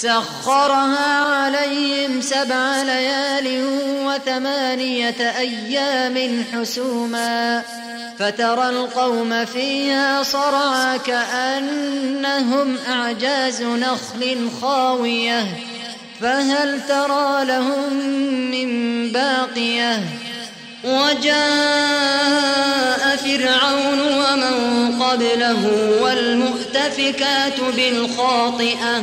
سخرها عليهم سبع ليال وثمانية أيام حسوما فترى القوم فيها صرعى كأنهم أعجاز نخل خاوية فهل ترى لهم من باقية؟ وجاء فرعون ومن قبله والمؤتفكات بالخاطئة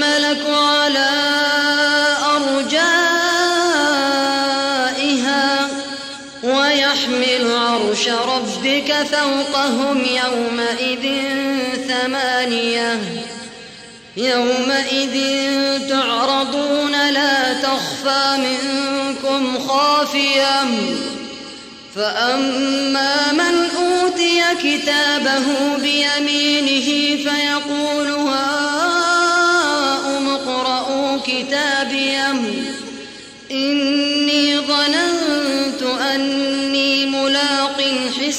ربك فوقهم يومئذ ثمانية. يومئذ تعرضون لا تخفى منكم خافية. فأما من أوتي كتابه بيمينه فيقول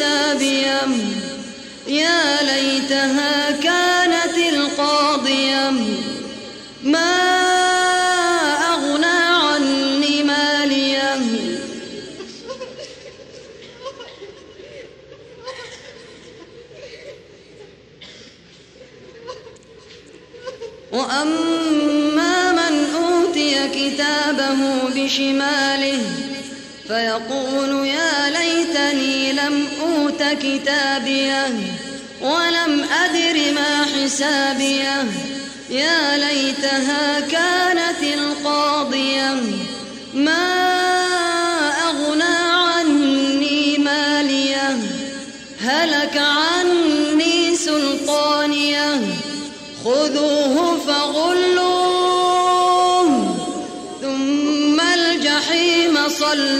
ما حسابيه يا ليتها كانت القاضية ما أغنى عني ماليه وأما من أوتي كتابه بشماله فيقول يا ليتني لم أوت كتابيه ولم أدر ما حسابيه. يا ليتها كانت القاضية ما أغنى عني مالية. هلك عني سلطانية خذوه فغلوه. ثم الجحيم صلوه